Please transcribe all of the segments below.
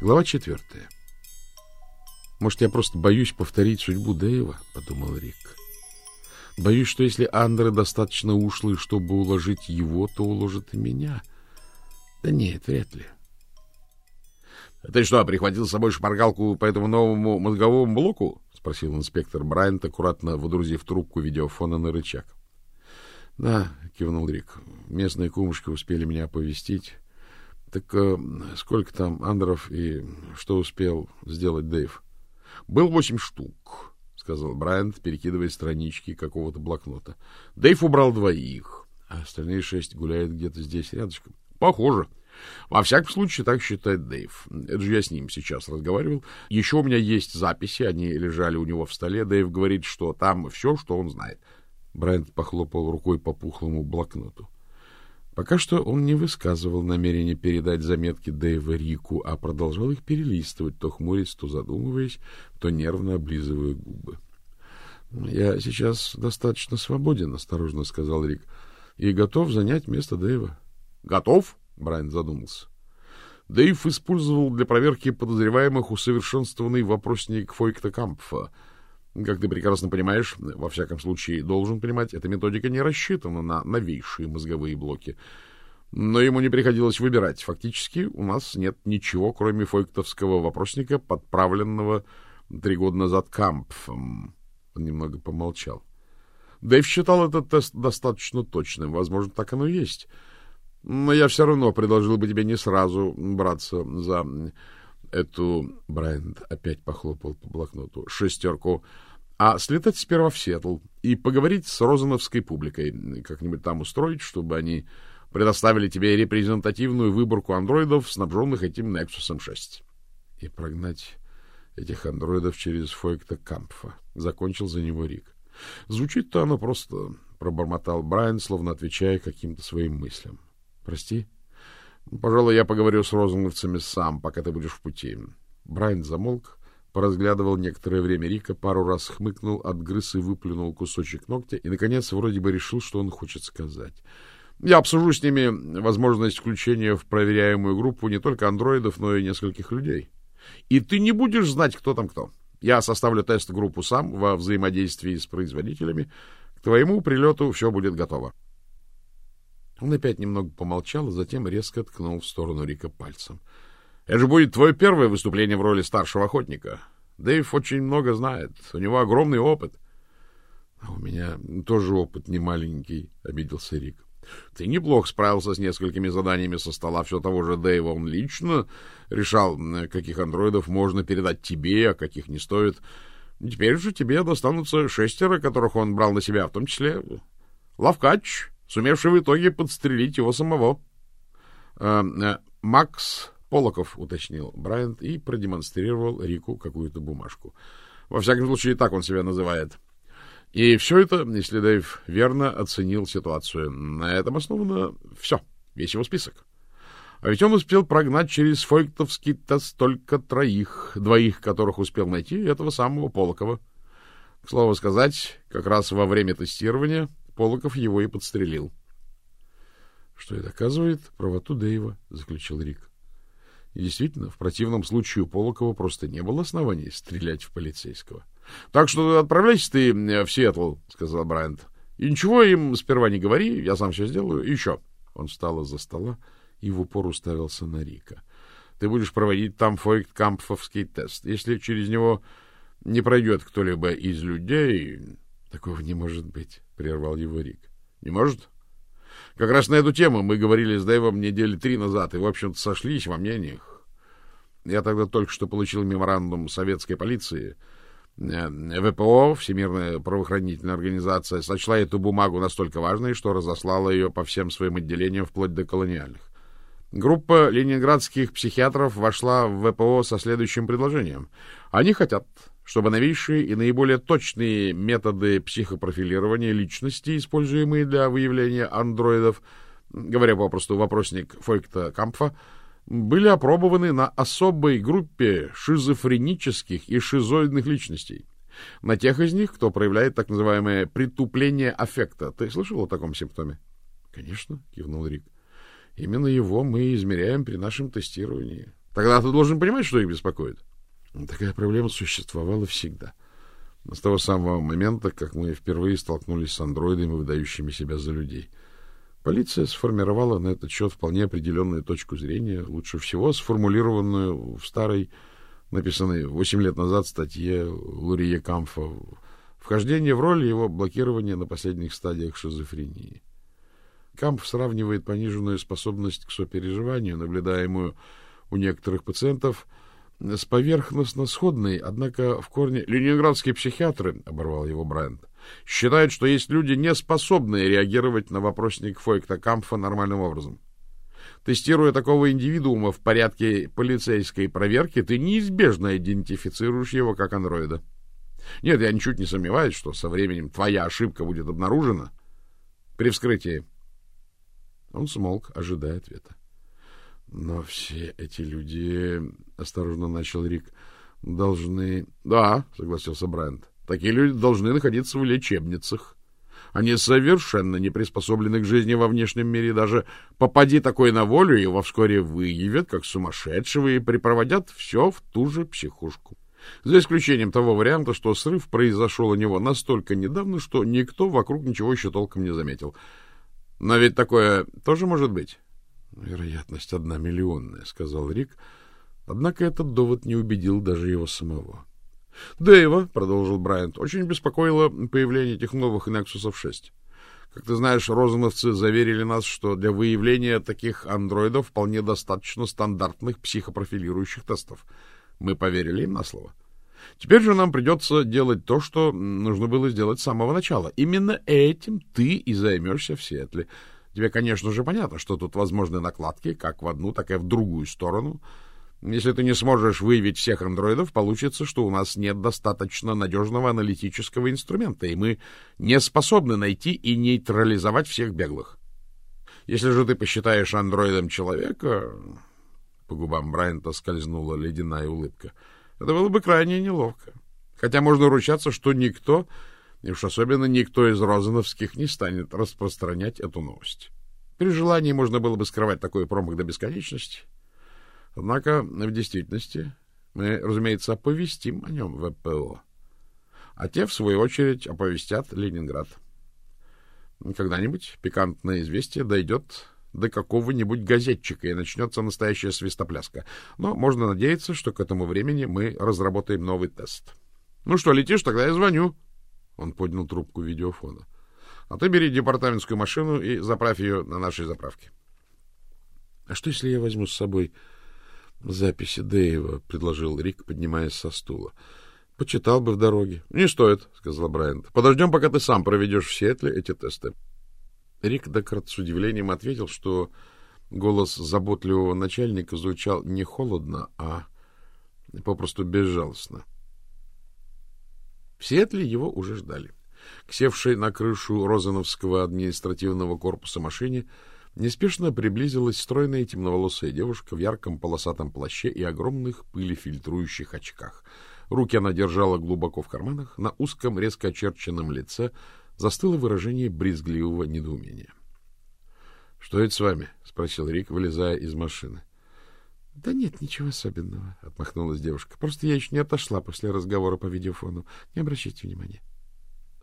Глава четвертая. Может, я просто боюсь повторить судьбу Дэйва, подумал Рик. Боюсь, что если Андре достаточно ушлый, чтобы уложить его, то уложит и меня. Да нет, вряд ли. — Ты что, прихватил с собой шпаргалку по этому новому мозговому блоку? — спросил инспектор Брайант, аккуратно водрузив трубку видеофона на рычаг. — Да, — кивнул Рик. — Местные кумушки успели меня оповестить. Так э, сколько там андеров и что успел сделать Дэйв? — Был восемь штук, — сказал Брайант, перекидывая странички какого-то блокнота. Дэйв убрал двоих. А остальные шесть гуляют где-то здесь рядышком. — Похоже. Во всяком случае, так считает Дэйв. Это же я с ним сейчас разговаривал. Еще у меня есть записи, они лежали у него в столе. Дэйв говорит, что там все, что он знает. Брайант похлопал рукой по пухлому блокноту. Пока что он не высказывал намерения передать заметки Дэйва Рику, а продолжал их перелистывать, то хмурясь, то задумываясь, то нервно облизывая губы. — Я сейчас достаточно свободен, — осторожно сказал Рик, — и готов занять место Дэйва. — Готов? — Брайан задумался. Дэйв использовал для проверки подозреваемых усовершенствованный вопросник Фойкта Кампфа — как ты прекрасно понимаешь, во всяком случае должен понимать, эта методика не рассчитана на новейшие мозговые блоки. Но ему не приходилось выбирать. Фактически у нас нет ничего, кроме фойктовского вопросника, подправленного три года назад Кампфом. Он немного помолчал. Дэйв считал этот тест достаточно точным. Возможно, так оно и есть. Но я все равно предложил бы тебе не сразу браться за эту... Брайант опять похлопал по блокноту. Шестерку а слетать сперва в Сиэтл и поговорить с розановской публикой, как-нибудь там устроить, чтобы они предоставили тебе репрезентативную выборку андроидов, снабженных этим Nexus 6. И прогнать этих андроидов через Фойкта Кампфа. Закончил за него Рик. Звучит-то оно просто, пробормотал Брайан, словно отвечая каким-то своим мыслям. Прости? Пожалуй, я поговорю с розановцами сам, пока ты будешь в пути. Брайан замолк, поразглядывал некоторое время Рика, пару раз хмыкнул, отгрыз и выплюнул кусочек ногтя и, наконец, вроде бы решил, что он хочет сказать. Я обсужу с ними возможность включения в проверяемую группу не только андроидов, но и нескольких людей. И ты не будешь знать, кто там кто. Я составлю тест-группу сам во взаимодействии с производителями. К твоему прилету все будет готово. Он опять немного помолчал, а затем резко ткнул в сторону Рика пальцем. — это же будет твое первое выступление в роли старшего охотника. Дэйв очень много знает. У него огромный опыт. — А у меня тоже опыт не маленький, — обиделся Рик. — Ты неплохо справился с несколькими заданиями со стола все того же Дэйва. Он лично решал, каких андроидов можно передать тебе, а каких не стоит. Теперь же тебе достанутся шестеро, которых он брал на себя, в том числе Лавкач, сумевший в итоге подстрелить его самого. Э, э, Макс Полоков, уточнил Брайант и продемонстрировал Рику какую-то бумажку. Во всяком случае, так он себя называет. И все это, если Дэйв верно оценил ситуацию, на этом основано все, весь его список. А ведь он успел прогнать через фойктовский тест только троих, двоих которых успел найти, этого самого Полокова. К слову сказать, как раз во время тестирования Полоков его и подстрелил. — Что и доказывает правоту Дэйва, — заключил Рик. И действительно, в противном случае у Полокова просто не было оснований стрелять в полицейского. — Так что отправляйся ты в Сиэтл, — сказал Брайант. — И ничего им сперва не говори, я сам все сделаю. И еще. Он встал из-за стола и в упор уставился на Рика. — Ты будешь проводить там фойкт-кампфовский тест. Если через него не пройдет кто-либо из людей... — Такого не может быть, — прервал его Рик. — Не может? Как раз на эту тему мы говорили с Дэйвом недели три назад, и, в общем-то, сошлись во мнениях. Я тогда только что получил меморандум советской полиции. Э, ВПО, Всемирная правоохранительная организация, сочла эту бумагу настолько важной, что разослала ее по всем своим отделениям, вплоть до колониальных. Группа ленинградских психиатров вошла в ВПО со следующим предложением. Они хотят, чтобы новейшие и наиболее точные методы психопрофилирования личности, используемые для выявления андроидов, говоря попросту вопросник Фойкта Кампфа, были опробованы на особой группе шизофренических и шизоидных личностей. На тех из них, кто проявляет так называемое притупление аффекта. Ты слышал о таком симптоме? — Конечно, — кивнул Рик. — Именно его мы измеряем при нашем тестировании. Тогда ты должен понимать, что их беспокоит. Такая проблема существовала всегда. С того самого момента, как мы впервые столкнулись с андроидами, выдающими себя за людей. Полиция сформировала на этот счет вполне определенную точку зрения, лучше всего сформулированную в старой, написанной восемь лет назад статье Лурия Камфа «Вхождение в роль его блокирования на последних стадиях шизофрении». Камп сравнивает пониженную способность к сопереживанию, наблюдаемую у некоторых пациентов, с поверхностно сходной, однако в корне... Ленинградские психиатры, — оборвал его Брайант, — считают, что есть люди, не способные реагировать на вопросник Фойкта Кампфа нормальным образом. Тестируя такого индивидуума в порядке полицейской проверки, ты неизбежно идентифицируешь его как андроида. Нет, я ничуть не сомневаюсь, что со временем твоя ошибка будет обнаружена при вскрытии. Он смолк, ожидая ответа. Но все эти люди, осторожно начал Рик, должны... Да, согласился Брайант. Такие люди должны находиться в лечебницах. Они совершенно не приспособлены к жизни во внешнем мире. Даже попади такой на волю, его вскоре выявят как сумасшедшего и припроводят все в ту же психушку. За исключением того варианта, что срыв произошел у него настолько недавно, что никто вокруг ничего еще толком не заметил. Но ведь такое тоже может быть. Вероятность одна миллионная, сказал Рик. Однако этот довод не убедил даже его самого. Дэйва, продолжил Брайант, очень беспокоило появление этих новых Нексусов 6. Как ты знаешь, розановцы заверили нас, что для выявления таких андроидов вполне достаточно стандартных психопрофилирующих тестов. Мы поверили им на слово. Теперь же нам придется делать то, что нужно было сделать с самого начала. Именно этим ты и займешься в Сиэтле. Тебе, конечно же, понятно, что тут возможны накладки как в одну, так и в другую сторону. Если ты не сможешь выявить всех андроидов, получится, что у нас нет достаточно надежного аналитического инструмента, и мы не способны найти и нейтрализовать всех беглых. Если же ты посчитаешь андроидом человека... По губам Брайанта скользнула ледяная улыбка. Это было бы крайне неловко. Хотя можно ручаться, что никто и уж особенно никто из розановских не станет распространять эту новость. При желании можно было бы скрывать такой промах до бесконечности. Однако, в действительности, мы, разумеется, оповестим о нем ВПО. А те, в свою очередь, оповестят Ленинград. Когда-нибудь пикантное известие дойдет до какого-нибудь газетчика и начнется настоящая свистопляска. Но можно надеяться, что к этому времени мы разработаем новый тест. Ну что, летишь, тогда я звоню. Он поднял трубку видеофона. — А ты бери департаментскую машину и заправь ее на нашей заправке. — А что, если я возьму с собой записи Дэйва? — предложил Рик, поднимаясь со стула. — Почитал бы в дороге. — Не стоит, — сказал Брайант. — Подождем, пока ты сам проведешь в Сиэтле эти тесты. Рик Декарт с удивлением ответил, что голос заботливого начальника звучал не холодно, а попросту безжалостно. — в Сиэтле его уже ждали. К севшей на крышу Розановского административного корпуса машине неспешно приблизилась стройная темноволосая девушка в ярком полосатом плаще и огромных пылефильтрующих очках. Руки она держала глубоко в карманах, на узком, резко очерченном лице застыло выражение брезгливого недоумения. — Что это с вами? — спросил Рик, вылезая из машины. — Да нет, ничего особенного, — отмахнулась девушка. — Просто я еще не отошла после разговора по видеофону. Не обращайте внимания.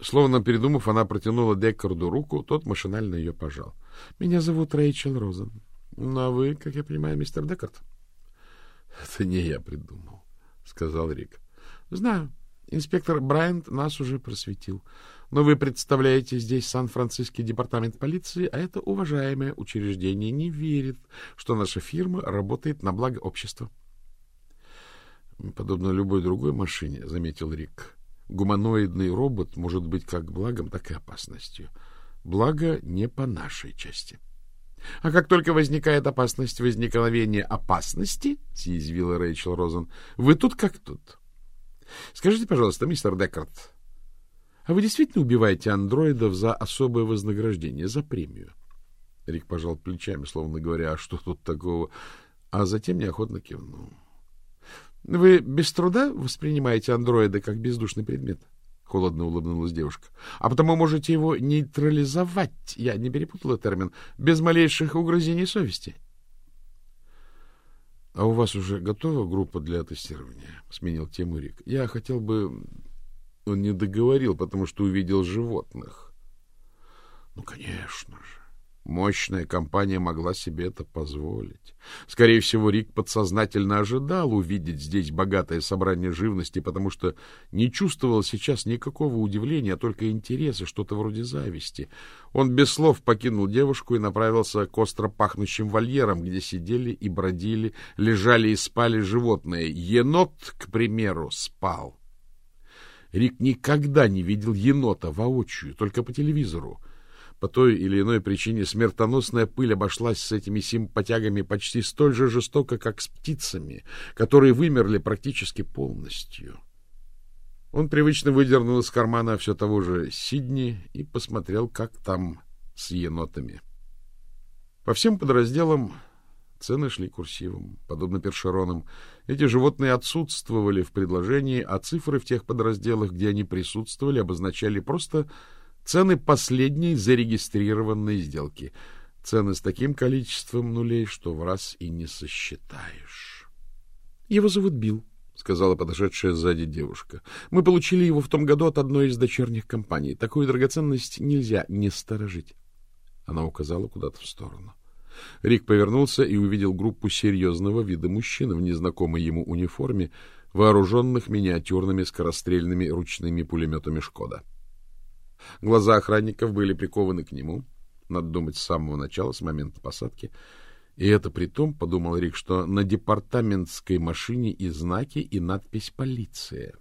Словно передумав, она протянула Деккарду руку, тот машинально ее пожал. — Меня зовут Рэйчел Розен. Ну, а вы, как я понимаю, мистер Деккард? — Это не я придумал, — сказал Рик. — Знаю. Инспектор Брайант нас уже просветил. Но вы представляете здесь Сан-Франциский департамент полиции, а это уважаемое учреждение не верит, что наша фирма работает на благо общества. Подобно любой другой машине, заметил Рик, гуманоидный робот может быть как благом, так и опасностью. Благо не по нашей части. А как только возникает опасность возникновения опасности, съязвила Рэйчел Розен, вы тут как тут. Скажите, пожалуйста, мистер Декарт, а вы действительно убиваете андроидов за особое вознаграждение, за премию? Рик пожал плечами, словно говоря, а что тут такого? А затем неохотно кивнул. Вы без труда воспринимаете андроида как бездушный предмет? Холодно улыбнулась девушка. А потому можете его нейтрализовать, я не перепутала термин, без малейших угрызений совести. — А у вас уже готова группа для тестирования? — сменил тему Рик. — Я хотел бы... Он не договорил, потому что увидел животных. — Ну, конечно же. Мощная компания могла себе это позволить. Скорее всего, Рик подсознательно ожидал увидеть здесь богатое собрание живности, потому что не чувствовал сейчас никакого удивления, а только интереса, что-то вроде зависти. Он без слов покинул девушку и направился к остро пахнущим вольерам, где сидели и бродили, лежали и спали животные. Енот, к примеру, спал. Рик никогда не видел енота воочию, только по телевизору. По той или иной причине смертоносная пыль обошлась с этими симпатягами почти столь же жестоко, как с птицами, которые вымерли практически полностью. Он привычно выдернул из кармана все того же Сидни и посмотрел, как там с енотами. По всем подразделам цены шли курсивом, подобно першеронам. Эти животные отсутствовали в предложении, а цифры в тех подразделах, где они присутствовали, обозначали просто Цены последней зарегистрированной сделки. Цены с таким количеством нулей, что в раз и не сосчитаешь. — Его зовут Билл, — сказала подошедшая сзади девушка. — Мы получили его в том году от одной из дочерних компаний. Такую драгоценность нельзя не сторожить. Она указала куда-то в сторону. Рик повернулся и увидел группу серьезного вида мужчин в незнакомой ему униформе, вооруженных миниатюрными скорострельными ручными пулеметами «Шкода». Глаза охранников были прикованы к нему, надо думать, с самого начала, с момента посадки. И это при том, — подумал Рик, — что на департаментской машине и знаки, и надпись «Полиция».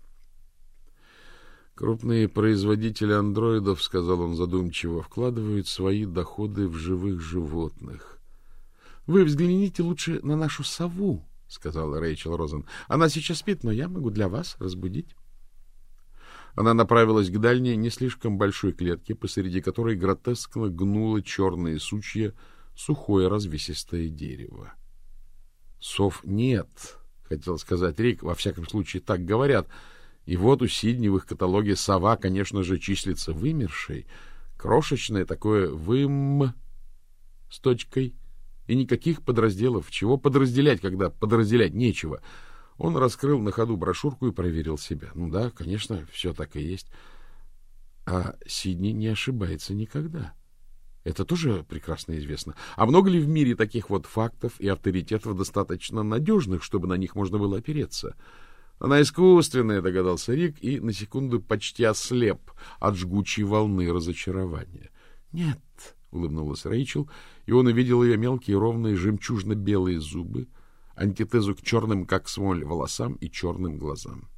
Крупные производители андроидов, — сказал он задумчиво, — вкладывают свои доходы в живых животных. — Вы взгляните лучше на нашу сову, — сказала Рэйчел Розен. — Она сейчас спит, но я могу для вас разбудить. Она направилась к дальней, не слишком большой клетке, посреди которой гротескно гнуло черные сучья сухое развесистое дерево. Сов нет, хотел сказать Рик, во всяком случае так говорят. И вот у Сидни в их каталоге сова, конечно же, числится вымершей. Крошечное такое «вым» с точкой. И никаких подразделов. Чего подразделять, когда подразделять нечего? — он раскрыл на ходу брошюрку и проверил себя. Ну да, конечно, все так и есть. А Сидни не ошибается никогда. Это тоже прекрасно известно. А много ли в мире таких вот фактов и авторитетов достаточно надежных, чтобы на них можно было опереться? Она искусственная, догадался Рик, и на секунду почти ослеп от жгучей волны разочарования. — Нет, — улыбнулась Рэйчел, и он увидел ее мелкие ровные жемчужно-белые зубы, антитезу к черным, как смоль, волосам и черным глазам.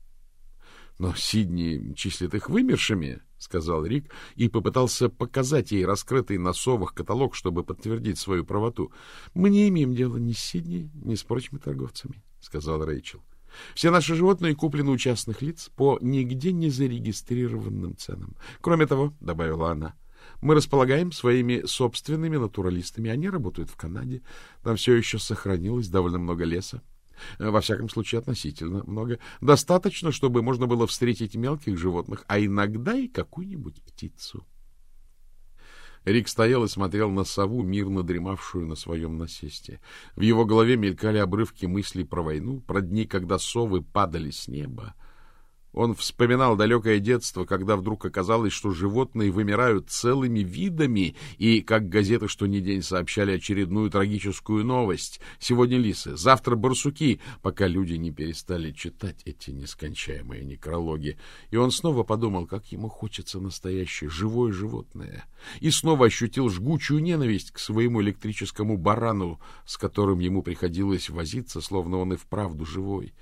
— Но Сидни числит их вымершими, — сказал Рик и попытался показать ей раскрытый на совах каталог, чтобы подтвердить свою правоту. — Мы не имеем дела ни с Сидни, ни с прочими торговцами, — сказал Рэйчел. — Все наши животные куплены у частных лиц по нигде не зарегистрированным ценам. Кроме того, — добавила она, — мы располагаем своими собственными натуралистами. Они работают в Канаде. Там все еще сохранилось довольно много леса. Во всяком случае, относительно много. Достаточно, чтобы можно было встретить мелких животных, а иногда и какую-нибудь птицу. Рик стоял и смотрел на сову, мирно дремавшую на своем насесте. В его голове мелькали обрывки мыслей про войну, про дни, когда совы падали с неба. Он вспоминал далекое детство, когда вдруг оказалось, что животные вымирают целыми видами, и, как газеты что ни день сообщали очередную трагическую новость. Сегодня лисы, завтра барсуки, пока люди не перестали читать эти нескончаемые некрологи. И он снова подумал, как ему хочется настоящее живое животное. И снова ощутил жгучую ненависть к своему электрическому барану, с которым ему приходилось возиться, словно он и вправду живой.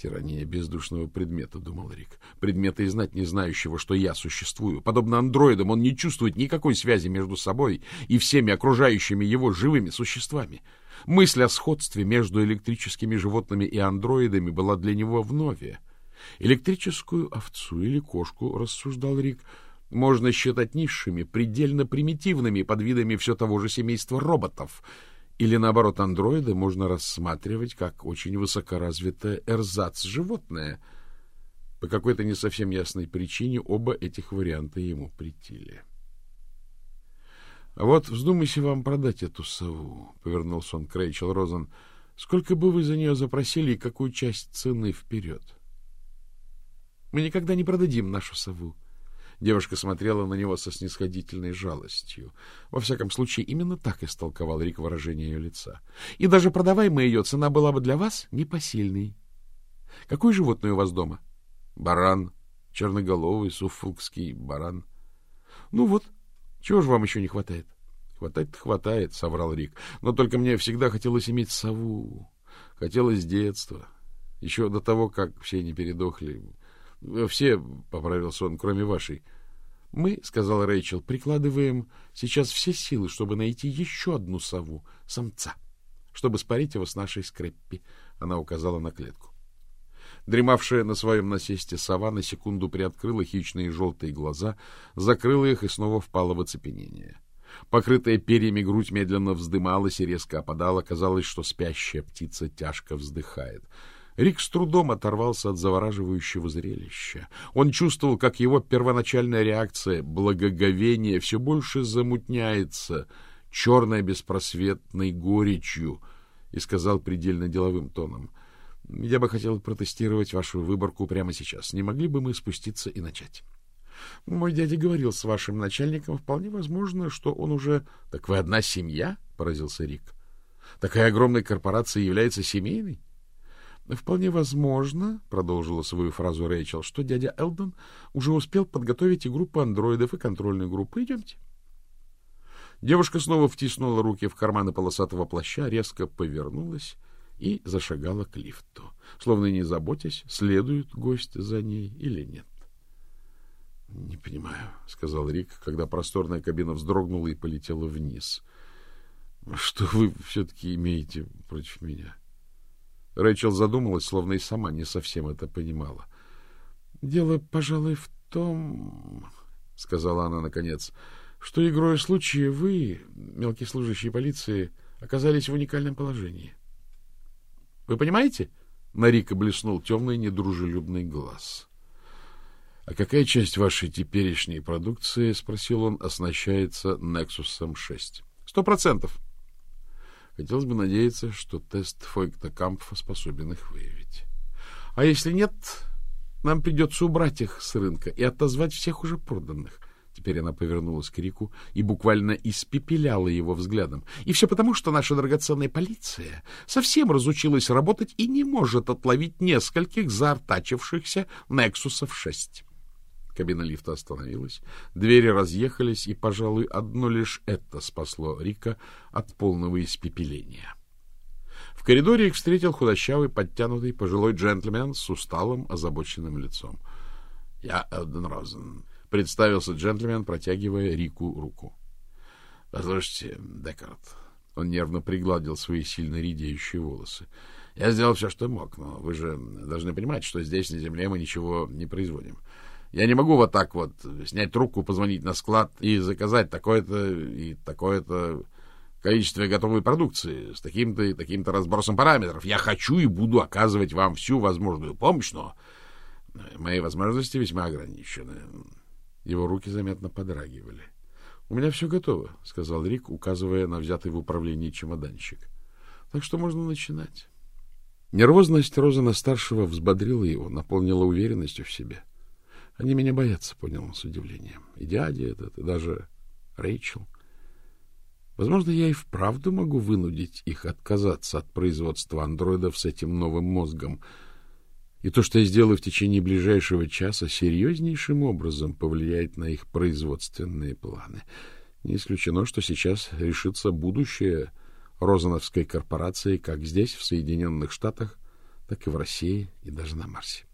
Тирания бездушного предмета, — думал Рик. Предмета и знать не знающего, что я существую. Подобно андроидам, он не чувствует никакой связи между собой и всеми окружающими его живыми существами. Мысль о сходстве между электрическими животными и андроидами была для него вновь. Электрическую овцу или кошку, — рассуждал Рик, — можно считать низшими, предельно примитивными подвидами все того же семейства роботов — или, наоборот, андроида можно рассматривать как очень высокоразвитое эрзац-животное. По какой-то не совсем ясной причине оба этих варианта ему претили. — А вот вздумайся вам продать эту сову, — повернулся он к Рэйчел Розен. — Сколько бы вы за нее запросили и какую часть цены вперед? Мы никогда не продадим нашу сову. Девушка смотрела на него со снисходительной жалостью. Во всяком случае, именно так истолковал Рик выражение ее лица. И даже продавая мы ее, цена была бы для вас непосильной. Какое животное у вас дома? Баран. Черноголовый, суффолкский баран. Ну вот, чего же вам еще не хватает? Хватать-то хватает, соврал Рик. Но только мне всегда хотелось иметь сову. Хотелось с детства. Еще до того, как все не передохли. Все, — поправился он, — кроме вашей. Мы, — сказал Рэйчел, — прикладываем сейчас все силы, чтобы найти еще одну сову, самца, чтобы спарить его с нашей скреппи. Она указала на клетку. Дремавшая на своем насесте сова на секунду приоткрыла хищные желтые глаза, закрыла их и снова впала в оцепенение. Покрытая перьями грудь медленно вздымалась и резко опадала. Казалось, что спящая птица тяжко вздыхает. Рик с трудом оторвался от завораживающего зрелища. Он чувствовал, как его первоначальная реакция, благоговение, все больше замутняется, черной беспросветной горечью, и сказал предельно деловым тоном, «Я бы хотел протестировать вашу выборку прямо сейчас. Не могли бы мы спуститься и начать?» Мой дядя говорил с вашим начальником. Вполне возможно, что он уже... — Так вы одна семья? — поразился Рик. — Такая огромная корпорация является семейной? — Вполне возможно, — продолжила свою фразу Рэйчел, — что дядя Элдон уже успел подготовить и группу андроидов, и контрольную группу. Идемте. Девушка снова втиснула руки в карманы полосатого плаща, резко повернулась и зашагала к лифту, словно не заботясь, следует гость за ней или нет. — Не понимаю, — сказал Рик, когда просторная кабина вздрогнула и полетела вниз. — Что вы все-таки имеете против меня? Рэйчел задумалась, словно и сама не совсем это понимала. — Дело, пожалуй, в том, — сказала она наконец, — что игрой случая вы, мелкие служащие полиции, оказались в уникальном положении. — Вы понимаете? — на Рика блеснул темный недружелюбный глаз. — а какая часть вашей теперешней продукции, спросил он, оснащается Nexus 6? Сто процентов. Хотелось бы надеяться, что тест Фойкта Кампфа способен их выявить. А если нет, нам придется убрать их с рынка и отозвать всех уже проданных. Теперь она повернулась к Рику и буквально испепеляла его взглядом. И все потому, что наша драгоценная полиция совсем разучилась работать и не может отловить нескольких заортачившихся Нексусов 6. Кабина лифта остановилась, двери разъехались, и, пожалуй, одно лишь это спасло Рика от полного испепеления. В коридоре их встретил худощавый, подтянутый, пожилой джентльмен с усталым, озабоченным лицом. — Я Элден Розен, — представился джентльмен, протягивая Рику руку. — Послушайте, Декард, он нервно пригладил свои сильно редеющие волосы. — Я сделал все, что мог, но вы же должны понимать, что здесь, на Земле, мы ничего не производим. — я не могу вот так вот снять трубку, позвонить на склад и заказать такое-то и такое-то количество готовой продукции с таким-то и таким-то разбросом параметров. Я хочу и буду оказывать вам всю возможную помощь, но мои возможности весьма ограничены. Его руки заметно подрагивали. — У меня все готово, — сказал Рик, указывая на взятый в управлении чемоданчик. — Так что можно начинать. Нервозность Розана-старшего взбодрила его, наполнила уверенностью в себе. — они меня боятся, понял он с удивлением. И дядя этот, и даже Рэйчел. Возможно, я и вправду могу вынудить их отказаться от производства андроидов с этим новым мозгом. И то, что я сделаю в течение ближайшего часа, серьезнейшим образом повлияет на их производственные планы. Не исключено, что сейчас решится будущее Розановской корпорации как здесь, в Соединенных Штатах, так и в России и даже на Марсе.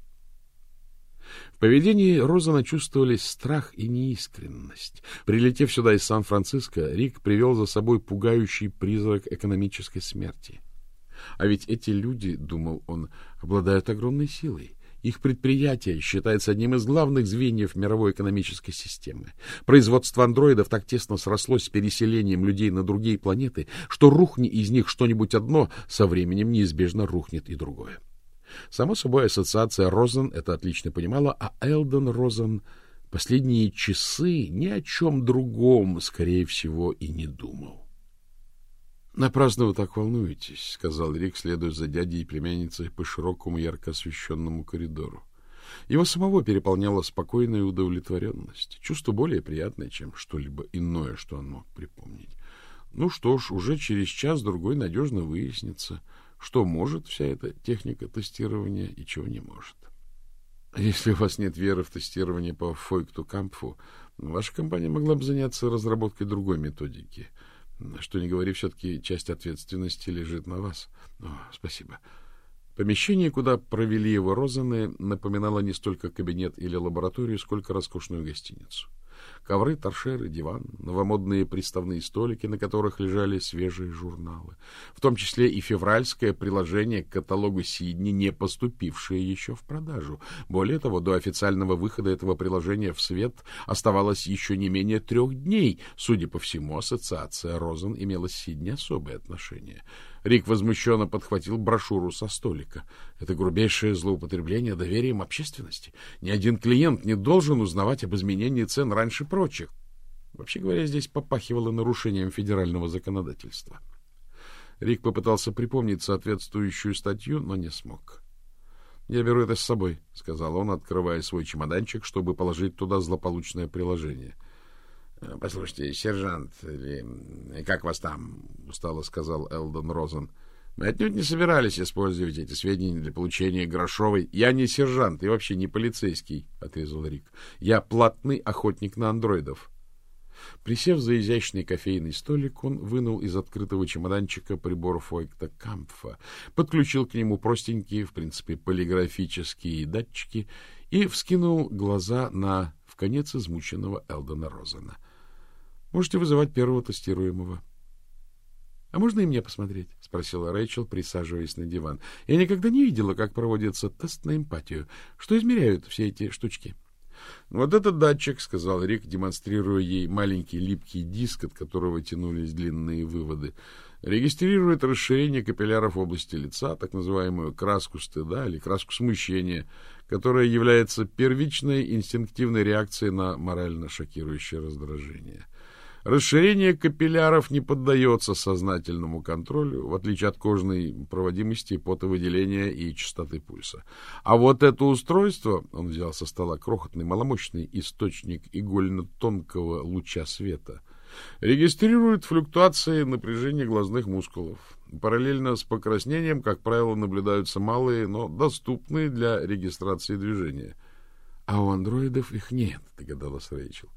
В поведении Розана чувствовались страх и неискренность. Прилетев сюда из Сан-Франциско, Рик привел за собой пугающий призрак экономической смерти. А ведь эти люди, думал он, обладают огромной силой. Их предприятие считается одним из главных звеньев мировой экономической системы. Производство андроидов так тесно срослось с переселением людей на другие планеты, что рухни из них что-нибудь одно, со временем неизбежно рухнет и другое. Само собой, ассоциация Розен это отлично понимала, а Элден Розен последние часы ни о чем другом, скорее всего, и не думал. — Напрасно вы так волнуетесь, — сказал Рик, следуя за дядей и племянницей по широкому ярко освещенному коридору. Его самого переполняла спокойная удовлетворенность, чувство более приятное, чем что-либо иное, что он мог припомнить. Ну что ж, уже через час-другой надежно выяснится, что может вся эта техника тестирования и чего не может. Если у вас нет веры в тестирование по Фойкту Кампфу, ваша компания могла бы заняться разработкой другой методики — что не говори, все-таки часть ответственности лежит на вас. О, спасибо. Помещение, куда провели его Розаны, напоминало не столько кабинет или лабораторию, сколько роскошную гостиницу. Ковры, торшеры, диван, новомодные приставные столики, на которых лежали свежие журналы, в том числе и февральское приложение к каталогу Сидни, не поступившее еще в продажу. Более того, до официального выхода этого приложения в свет оставалось еще не менее трех дней. Судя по всему, ассоциация Розен имела с Сидни особое отношение — Рик возмущенно подхватил брошюру со столика. Это грубейшее злоупотребление доверием общественности. Ни один клиент не должен узнавать об изменении цен раньше прочих. Вообще говоря, здесь попахивало нарушением федерального законодательства. Рик попытался припомнить соответствующую статью, но не смог. — Я беру это с собой, — сказал он, открывая свой чемоданчик, чтобы положить туда злополучное приложение —— Послушайте, сержант, или как вас там, — устало сказал Элдон Розен, — мы отнюдь не собирались использовать эти сведения для получения грошовой. — Я не сержант и вообще не полицейский, — отрезал Рик. — Я платный охотник на андроидов. Присев за изящный кофейный столик, он вынул из открытого чемоданчика прибор Фойкта Кампфа, подключил к нему простенькие, в принципе, полиграфические датчики и вскинул глаза на в конец измученного Элдона Розена. Можете вызывать первого тестируемого. — А можно и мне посмотреть? — спросила Рэйчел, присаживаясь на диван. — Я никогда не видела, как проводится тест на эмпатию. Что измеряют все эти штучки? — Вот этот датчик, — сказал Рик, демонстрируя ей маленький липкий диск, от которого тянулись длинные выводы, регистрирует расширение капилляров в области лица, так называемую краску стыда или краску смущения, которая является первичной инстинктивной реакцией на морально шокирующее раздражение. — Расширение капилляров не поддается сознательному контролю, в отличие от кожной проводимости, потовыделения и частоты пульса. А вот это устройство, он взял со стола крохотный маломощный источник игольно-тонкого луча света, регистрирует флюктуации напряжения глазных мускулов. Параллельно с покраснением, как правило, наблюдаются малые, но доступные для регистрации движения. — А у андроидов их нет, догадалась Рэйчел.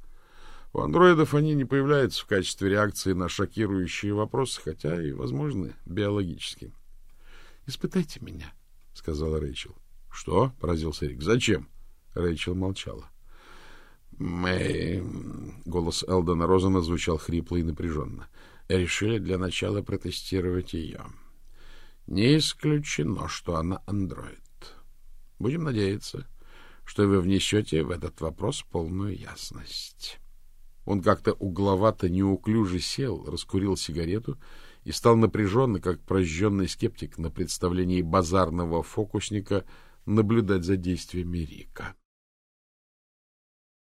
У андроидов они не появляются в качестве реакции на шокирующие вопросы, хотя и, возможно, биологически. — Испытайте меня, — сказала Рэйчел. — Что? — поразился Рик. — Зачем? Рэйчел молчала. — Мы... — голос Элдона Розена звучал хрипло и напряженно. — Решили для начала протестировать ее. Не исключено, что она андроид. Будем надеяться, что вы внесете в этот вопрос полную ясность. Он как-то угловато, неуклюже сел, раскурил сигарету и стал напряженно, как прожженный скептик на представлении базарного фокусника, наблюдать за действиями Рика.